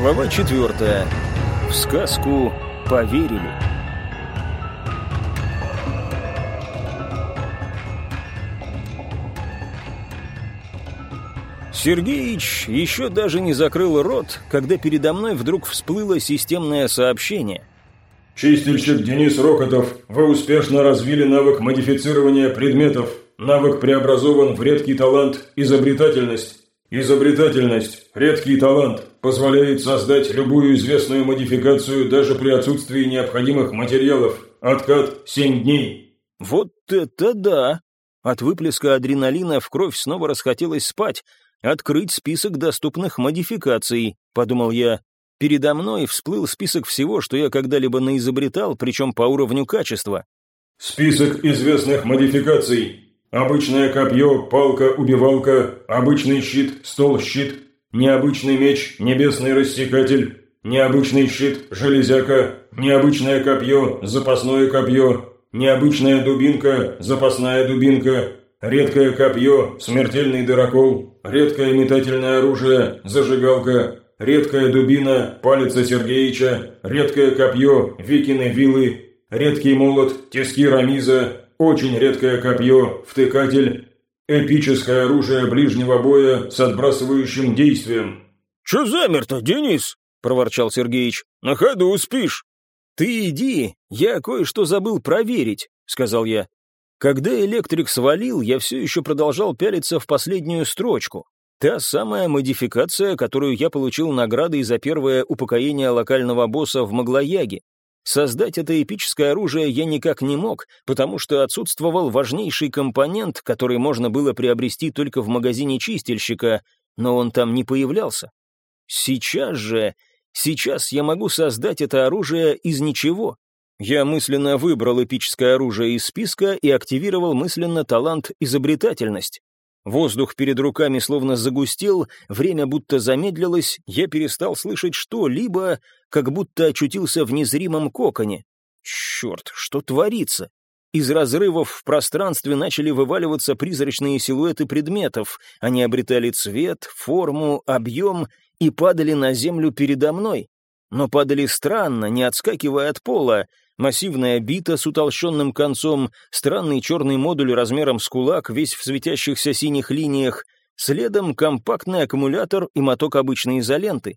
Глава четвертая. В сказку поверили. Сергеич еще даже не закрыл рот, когда передо мной вдруг всплыло системное сообщение. Чистильщик Денис Рокотов, вы успешно развили навык модифицирования предметов. Навык преобразован в редкий талант «Изобретательность». Изобретательность, редкий талант, позволяет создать любую известную модификацию даже при отсутствии необходимых материалов. Откат 7 дней. Вот это да! От выплеска адреналина в кровь снова расхотелось спать. Открыть список доступных модификаций, подумал я. Передо мной всплыл список всего, что я когда-либо наизобретал, причем по уровню качества. Список известных модификаций. Обычное копье, палка, убивалка, обычный щит, стол-щит, необычный меч, небесный рассекатель, необычный щит, железяка, необычное копье, запасное копье, необычная дубинка, запасная дубинка, редкое копье, смертельный дырокол, редкое метательное оружие, зажигалка, редкая дубина, палец Сергеича, редкое копье, викины вилы, редкий молот, тиски рамиза, очень редкое копье, втыкатель, эпическое оружие ближнего боя с отбрасывающим действием. «Чё замер-то, Денис?» — проворчал Сергеич. «На ходу спишь». «Ты иди, я кое-что забыл проверить», — сказал я. Когда электрик свалил, я все еще продолжал пялиться в последнюю строчку. Та самая модификация, которую я получил наградой за первое упокоение локального босса в Маглояге. Создать это эпическое оружие я никак не мог, потому что отсутствовал важнейший компонент, который можно было приобрести только в магазине чистильщика, но он там не появлялся. Сейчас же, сейчас я могу создать это оружие из ничего. Я мысленно выбрал эпическое оружие из списка и активировал мысленно талант изобретательность. Воздух перед руками словно загустел, время будто замедлилось, я перестал слышать что-либо, как будто очутился в незримом коконе. Черт, что творится? Из разрывов в пространстве начали вываливаться призрачные силуэты предметов. Они обретали цвет, форму, объем и падали на землю передо мной. Но падали странно, не отскакивая от пола массивная бита с утолщенным концом, странный черный модуль размером с кулак, весь в светящихся синих линиях, следом компактный аккумулятор и моток обычной изоленты.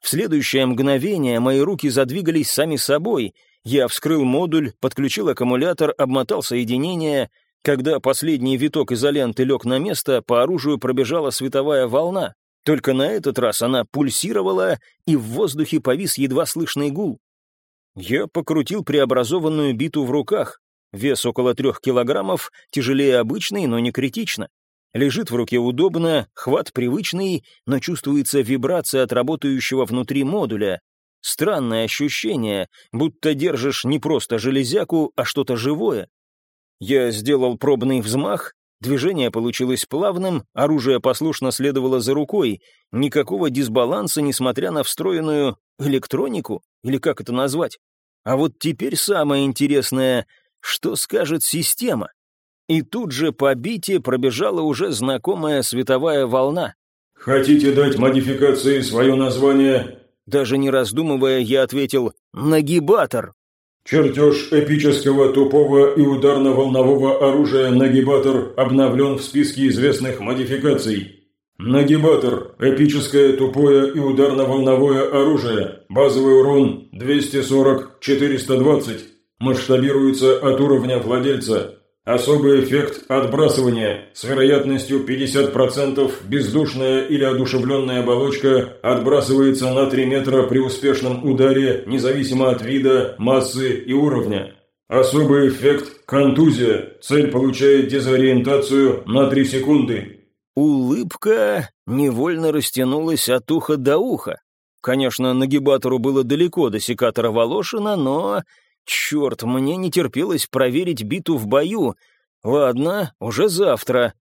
В следующее мгновение мои руки задвигались сами собой. Я вскрыл модуль, подключил аккумулятор, обмотал соединение. Когда последний виток изоленты лег на место, по оружию пробежала световая волна. Только на этот раз она пульсировала, и в воздухе повис едва слышный гул. Я покрутил преобразованную биту в руках. Вес около трех килограммов, тяжелее обычной, но не критично. Лежит в руке удобно, хват привычный, но чувствуется вибрация от работающего внутри модуля. Странное ощущение, будто держишь не просто железяку, а что-то живое. Я сделал пробный взмах, движение получилось плавным, оружие послушно следовало за рукой, никакого дисбаланса, несмотря на встроенную электронику. Или как это назвать? А вот теперь самое интересное, что скажет система? И тут же по бите пробежала уже знакомая световая волна. «Хотите дать модификации свое название?» Даже не раздумывая, я ответил «Нагибатор». Чертеж эпического тупого и ударно-волнового оружия «Нагибатор» обновлен в списке известных модификаций. Нагибатор. Эпическое тупое и ударно-волновое оружие. Базовый урон 240-420. Масштабируется от уровня владельца. Особый эффект отбрасывания. С вероятностью 50% бездушная или одушевленная оболочка отбрасывается на 3 метра при успешном ударе, независимо от вида, массы и уровня. Особый эффект контузия. Цель получает дезориентацию на 3 секунды. Улыбка невольно растянулась от уха до уха. Конечно, нагибатору было далеко до секатора Волошина, но... Черт, мне не терпелось проверить биту в бою. Ладно, уже завтра.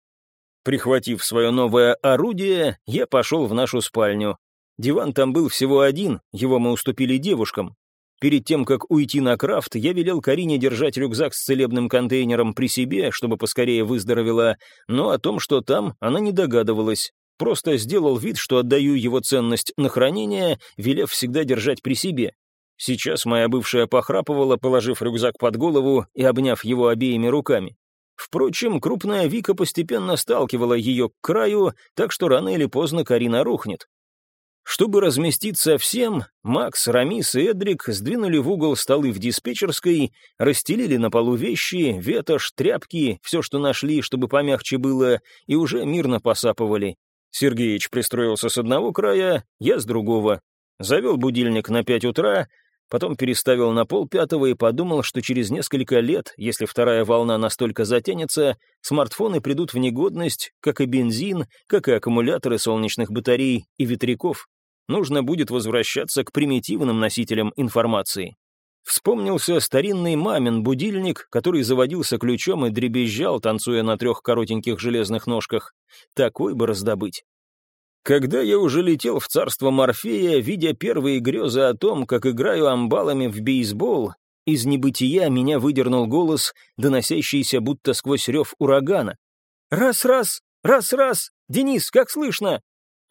Прихватив свое новое орудие, я пошел в нашу спальню. Диван там был всего один, его мы уступили девушкам. Перед тем, как уйти на крафт, я велел Карине держать рюкзак с целебным контейнером при себе, чтобы поскорее выздоровела, но о том, что там, она не догадывалась. просто сделал вид, что отдаю его ценность на хранение, велев всегда держать при себе. Сейчас моя бывшая похрапывала, положив рюкзак под голову и обняв его обеими руками. Впрочем, крупная Вика постепенно сталкивала ее к краю, так что рано или поздно Карина рухнет. Чтобы разместиться всем, Макс, Рамис и Эдрик сдвинули в угол столы в диспетчерской, расстелили на полу вещи, ветошь, тряпки, все, что нашли, чтобы помягче было, и уже мирно посапывали. Сергеич пристроился с одного края, я с другого. Завел будильник на пять утра, потом переставил на полпятого и подумал, что через несколько лет, если вторая волна настолько затянется, смартфоны придут в негодность, как и бензин, как и аккумуляторы солнечных батарей и ветряков. Нужно будет возвращаться к примитивным носителям информации. Вспомнился старинный мамин будильник, который заводился ключом и дребезжал, танцуя на трех коротеньких железных ножках. Такой бы раздобыть. Когда я уже летел в царство Морфея, видя первые грезы о том, как играю амбалами в бейсбол, из небытия меня выдернул голос, доносящийся будто сквозь рев урагана. «Раз-раз! Раз-раз! Денис, как слышно?»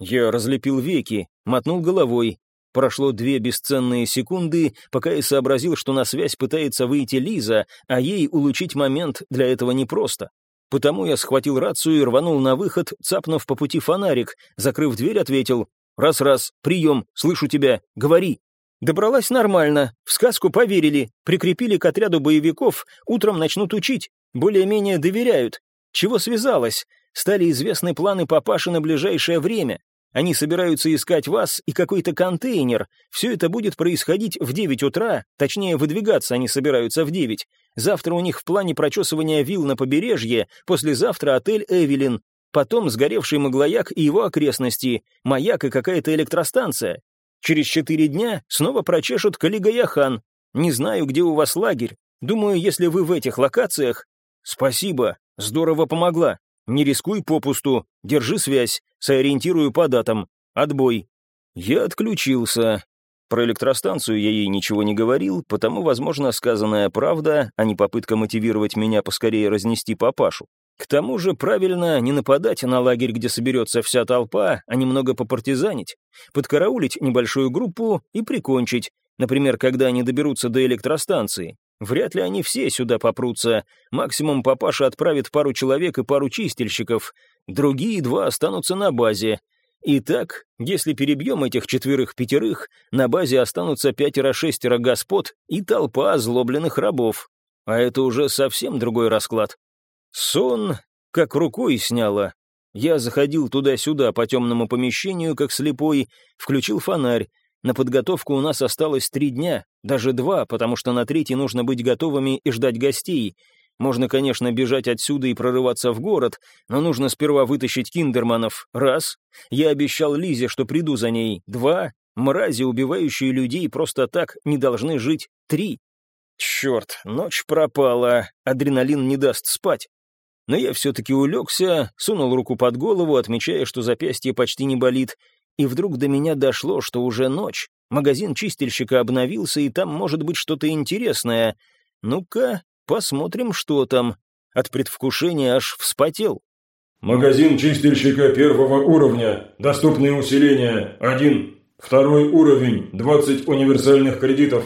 Я разлепил веки, мотнул головой. Прошло две бесценные секунды, пока я сообразил, что на связь пытается выйти Лиза, а ей улучшить момент для этого непросто. Потому я схватил рацию и рванул на выход, цапнув по пути фонарик, закрыв дверь, ответил «Раз-раз, прием, слышу тебя, говори». Добралась нормально, в сказку поверили, прикрепили к отряду боевиков, утром начнут учить, более-менее доверяют. Чего связалось? Стали известны планы папаши на ближайшее время. Они собираются искать вас и какой-то контейнер. Все это будет происходить в 9 утра, точнее, выдвигаться они собираются в 9. Завтра у них в плане прочесывания вилл на побережье, послезавтра отель «Эвелин», потом сгоревший Маглояк и его окрестности, маяк и какая-то электростанция. Через четыре дня снова прочешут Калигаяхан. Не знаю, где у вас лагерь. Думаю, если вы в этих локациях... Спасибо, здорово помогла. Не рискуй попусту, держи связь, сориентирую по датам. Отбой. Я отключился. Про электростанцию я ей ничего не говорил, потому, возможно, сказанная правда, а не попытка мотивировать меня поскорее разнести папашу. К тому же правильно не нападать на лагерь, где соберется вся толпа, а немного попартизанить, подкараулить небольшую группу и прикончить, например, когда они доберутся до электростанции. Вряд ли они все сюда попрутся. Максимум папаша отправит пару человек и пару чистильщиков. Другие два останутся на базе. Итак, если перебьем этих четверых-пятерых, на базе останутся пятеро-шестеро господ и толпа озлобленных рабов. А это уже совсем другой расклад. Сон как рукой сняло. Я заходил туда-сюда по темному помещению, как слепой, включил фонарь, на подготовку у нас осталось три дня, даже два, потому что на третий нужно быть готовыми и ждать гостей. Можно, конечно, бежать отсюда и прорываться в город, но нужно сперва вытащить киндерманов. Раз. Я обещал Лизе, что приду за ней. Два. Мрази, убивающие людей, просто так не должны жить. Три. Черт, ночь пропала, адреналин не даст спать. Но я все-таки улегся, сунул руку под голову, отмечая, что запястье почти не болит, и вдруг до меня дошло, что уже ночь. Магазин чистильщика обновился, и там может быть что-то интересное. Ну-ка, посмотрим, что там. От предвкушения аж вспотел. Магазин чистильщика первого уровня. Доступные усиления. Один. Второй уровень. 20 универсальных кредитов.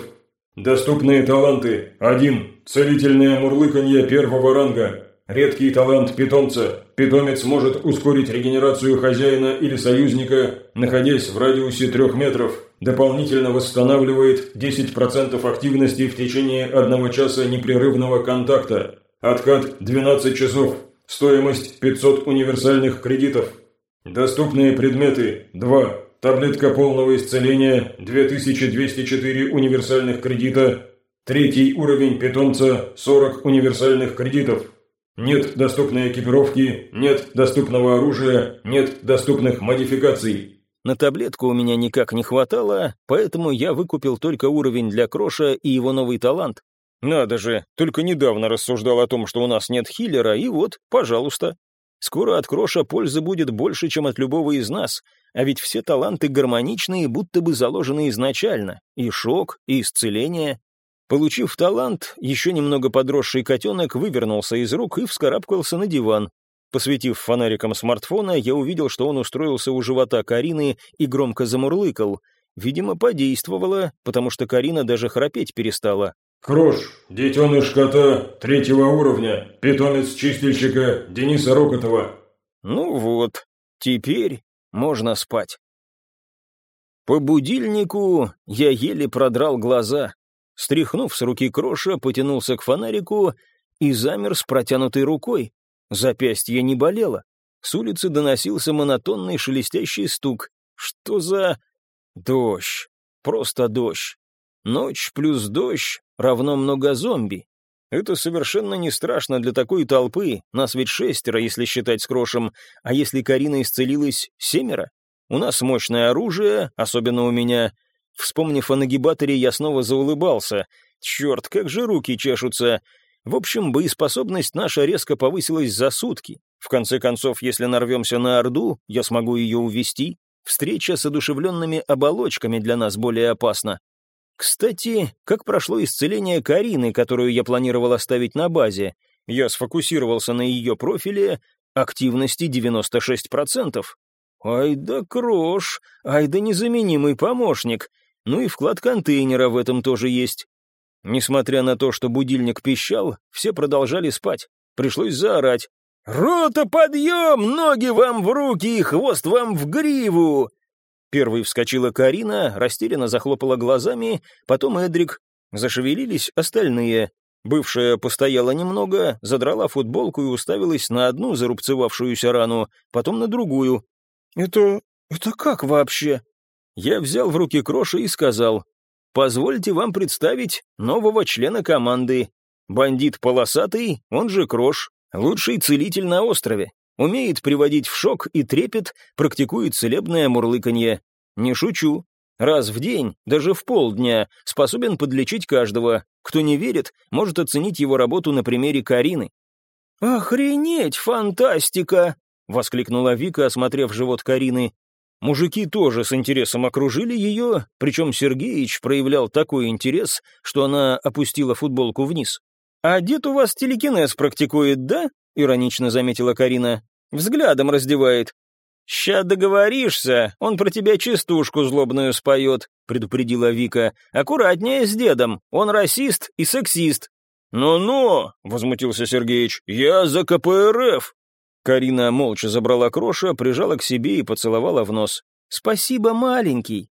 Доступные таланты. Один. Целительное мурлыканье первого ранга. Редкий талант питомца. Питомец может ускорить регенерацию хозяина или союзника, находясь в радиусе 3 метров. Дополнительно восстанавливает 10% активности в течение одного часа непрерывного контакта. Откат 12 часов. Стоимость 500 универсальных кредитов. Доступные предметы 2. Таблетка полного исцеления 2204 универсальных кредита. Третий уровень питомца 40 универсальных кредитов. Нет доступной экипировки, нет доступного оружия, нет доступных модификаций. На таблетку у меня никак не хватало, поэтому я выкупил только уровень для Кроша и его новый талант. Надо же, только недавно рассуждал о том, что у нас нет хиллера, и вот, пожалуйста. Скоро от Кроша пользы будет больше, чем от любого из нас, а ведь все таланты гармоничные, будто бы заложены изначально. И шок, и исцеление, Получив талант, еще немного подросший котенок вывернулся из рук и вскарабкался на диван. Посветив фонариком смартфона, я увидел, что он устроился у живота Карины и громко замурлыкал. Видимо, подействовало, потому что Карина даже храпеть перестала. «Крош, детеныш кота третьего уровня, питомец чистильщика Дениса Рокотова». «Ну вот, теперь можно спать». По будильнику я еле продрал глаза. Стряхнув с руки кроша, потянулся к фонарику и замер с протянутой рукой. Запястье не болело. С улицы доносился монотонный шелестящий стук. Что за... Дождь. Просто дождь. Ночь плюс дождь равно много зомби. Это совершенно не страшно для такой толпы, нас ведь шестеро, если считать с крошем, а если Карина исцелилась, семеро? У нас мощное оружие, особенно у меня. Вспомнив о нагибаторе, я снова заулыбался. Черт, как же руки чешутся. В общем, боеспособность наша резко повысилась за сутки. В конце концов, если нарвемся на Орду, я смогу ее увести. Встреча с одушевленными оболочками для нас более опасна. Кстати, как прошло исцеление Карины, которую я планировал оставить на базе? Я сфокусировался на ее профиле, активности 96%. Ай да крош, ай да незаменимый помощник. Ну и вклад контейнера в этом тоже есть. Несмотря на то, что будильник пищал, все продолжали спать. Пришлось заорать. «Рота, подъем! Ноги вам в руки и хвост вам в гриву!» Первой вскочила Карина, растерянно захлопала глазами, потом Эдрик. Зашевелились остальные. Бывшая постояла немного, задрала футболку и уставилась на одну зарубцевавшуюся рану, потом на другую. «Это... это как вообще?» Я взял в руки кроши и сказал, Позвольте вам представить нового члена команды. Бандит полосатый, он же Крош, лучший целитель на острове. Умеет приводить в шок и трепет, практикует целебное мурлыканье. Не шучу. Раз в день, даже в полдня, способен подлечить каждого. Кто не верит, может оценить его работу на примере Карины. «Охренеть, фантастика!» — воскликнула Вика, осмотрев живот Карины. Мужики тоже с интересом окружили ее, причем Сергеич проявлял такой интерес, что она опустила футболку вниз. «А дед у вас телекинез практикует, да?» — иронично заметила Карина. «Взглядом раздевает». «Ща договоришься, он про тебя частушку злобную споет», — предупредила Вика. «Аккуратнее с дедом, он расист и сексист». «Ну-ну», — возмутился Сергеич, — «я за КПРФ». Карина молча забрала Кроша, прижала к себе и поцеловала в нос. «Спасибо, маленький!»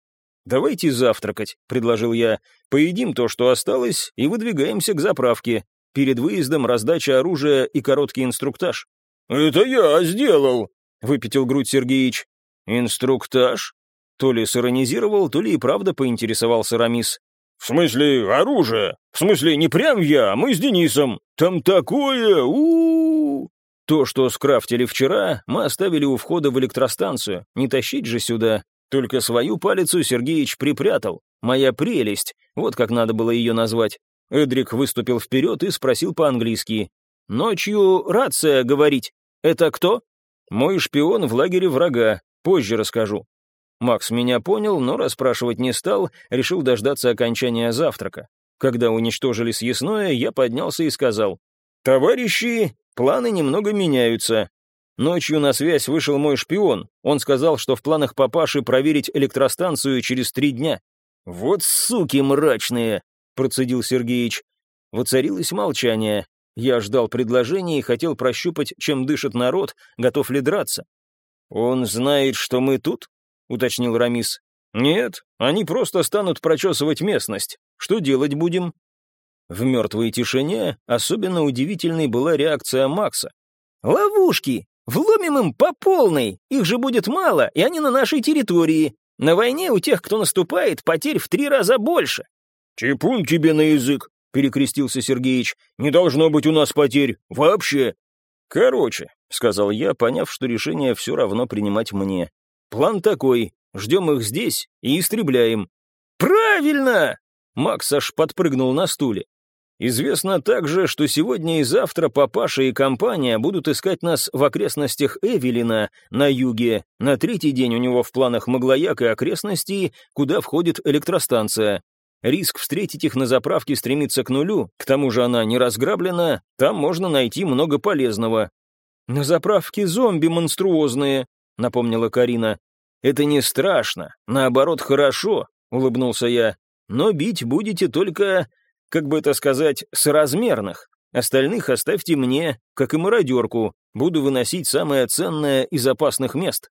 «Давайте завтракать», — предложил я. «Поедим то, что осталось, и выдвигаемся к заправке. Перед выездом раздача оружия и короткий инструктаж». «Это я сделал», — выпятил грудь Сергеич. «Инструктаж?» То ли сиронизировал, то ли и правда поинтересовался Рамис. «В смысле оружие? В смысле не прям я, мы с Денисом. Там такое, у, -у, -у то, что скрафтили вчера, мы оставили у входа в электростанцию. Не тащить же сюда. Только свою палицу Сергеич припрятал. Моя прелесть. Вот как надо было ее назвать. Эдрик выступил вперед и спросил по-английски. «Ночью рация говорить. Это кто?» «Мой шпион в лагере врага. Позже расскажу». Макс меня понял, но расспрашивать не стал, решил дождаться окончания завтрака. Когда уничтожили съестное, я поднялся и сказал, «Товарищи, Планы немного меняются. Ночью на связь вышел мой шпион. Он сказал, что в планах папаши проверить электростанцию через три дня. «Вот суки мрачные!» — процедил Сергеич. Воцарилось молчание. Я ждал предложения и хотел прощупать, чем дышит народ, готов ли драться. «Он знает, что мы тут?» — уточнил Рамис. «Нет, они просто станут прочесывать местность. Что делать будем?» В мертвой тишине особенно удивительной была реакция Макса. «Ловушки! Вломим им по полной! Их же будет мало, и они на нашей территории. На войне у тех, кто наступает, потерь в три раза больше». «Чепун тебе на язык!» — перекрестился Сергеич. «Не должно быть у нас потерь. Вообще!» «Короче», — сказал я, поняв, что решение все равно принимать мне. «План такой. Ждем их здесь и истребляем». «Правильно!» Макс аж подпрыгнул на стуле. Известно также, что сегодня и завтра папаша и компания будут искать нас в окрестностях Эвелина на юге. На третий день у него в планах Маглояк и окрестности, куда входит электростанция. Риск встретить их на заправке стремится к нулю, к тому же она не разграблена, там можно найти много полезного. «На заправке зомби монструозные», — напомнила Карина. «Это не страшно, наоборот, хорошо», — улыбнулся я. «Но бить будете только, как бы это сказать, соразмерных. Остальных оставьте мне, как и мародерку. Буду выносить самое ценное из опасных мест».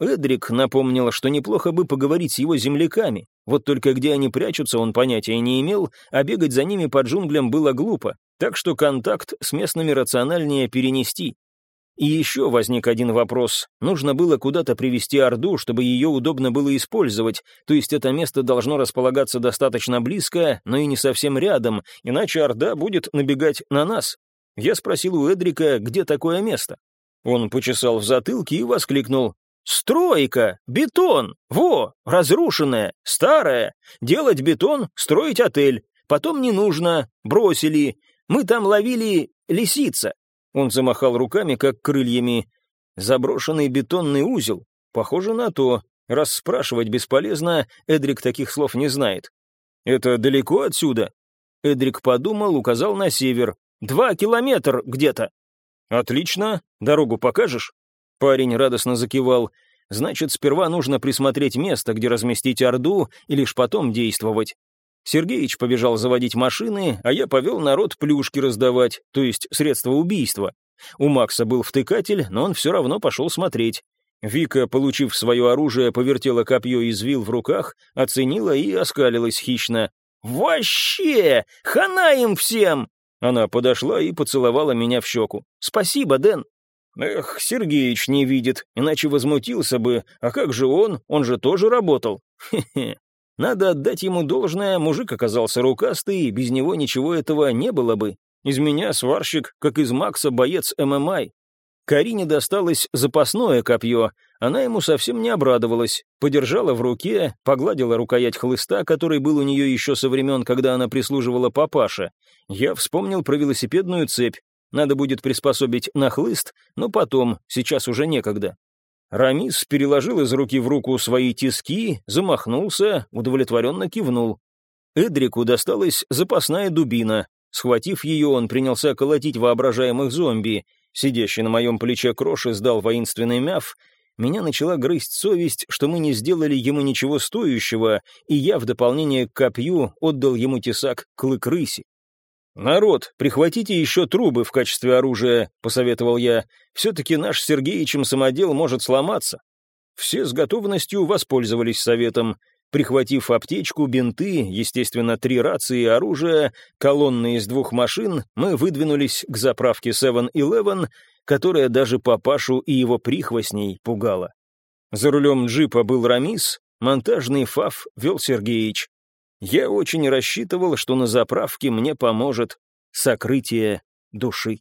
Эдрик напомнил, что неплохо бы поговорить с его земляками. Вот только где они прячутся, он понятия не имел, а бегать за ними по джунглям было глупо, так что контакт с местными рациональнее перенести. И еще возник один вопрос. Нужно было куда-то привести Орду, чтобы ее удобно было использовать, то есть это место должно располагаться достаточно близко, но и не совсем рядом, иначе Орда будет набегать на нас. Я спросил у Эдрика, где такое место. Он почесал в затылке и воскликнул. «Стройка! Бетон! Во! Разрушенная! Старая! Делать бетон, строить отель. Потом не нужно. Бросили. Мы там ловили лисица. Он замахал руками, как крыльями. Заброшенный бетонный узел. Похоже на то. Раз спрашивать бесполезно, Эдрик таких слов не знает. «Это далеко отсюда?» Эдрик подумал, указал на север. «Два километра где-то». «Отлично. Дорогу покажешь?» Парень радостно закивал. «Значит, сперва нужно присмотреть место, где разместить Орду, и лишь потом действовать. Сергеич побежал заводить машины, а я повел народ плюшки раздавать, то есть средства убийства. У Макса был втыкатель, но он все равно пошел смотреть. Вика, получив свое оружие, повертела копье из вил в руках, оценила и оскалилась хищно. «Вообще! Хана им всем!» Она подошла и поцеловала меня в щеку. «Спасибо, Дэн!» «Эх, Сергеич не видит, иначе возмутился бы. А как же он? Он же тоже работал. Хе-хе. Надо отдать ему должное, мужик оказался рукастый, без него ничего этого не было бы. Из меня сварщик, как из Макса боец ММА. Карине досталось запасное копье, она ему совсем не обрадовалась, подержала в руке, погладила рукоять хлыста, который был у нее еще со времен, когда она прислуживала папаше. Я вспомнил про велосипедную цепь, надо будет приспособить на хлыст, но потом, сейчас уже некогда. Рамис переложил из руки в руку свои тиски, замахнулся, удовлетворенно кивнул. Эдрику досталась запасная дубина. Схватив ее, он принялся колотить воображаемых зомби. Сидящий на моем плече Крош издал воинственный мяв. Меня начала грызть совесть, что мы не сделали ему ничего стоящего, и я в дополнение к копью отдал ему тесак клык рыси. «Народ, прихватите еще трубы в качестве оружия», — посоветовал я. «Все-таки наш Сергеичем самодел может сломаться». Все с готовностью воспользовались советом. Прихватив аптечку, бинты, естественно, три рации и оружие, колонны из двух машин, мы выдвинулись к заправке 7-Eleven, которая даже папашу и его прихвостней пугала. За рулем джипа был Рамис, монтажный фаф вел Сергеич. Я очень рассчитывал, что на заправке мне поможет сокрытие души.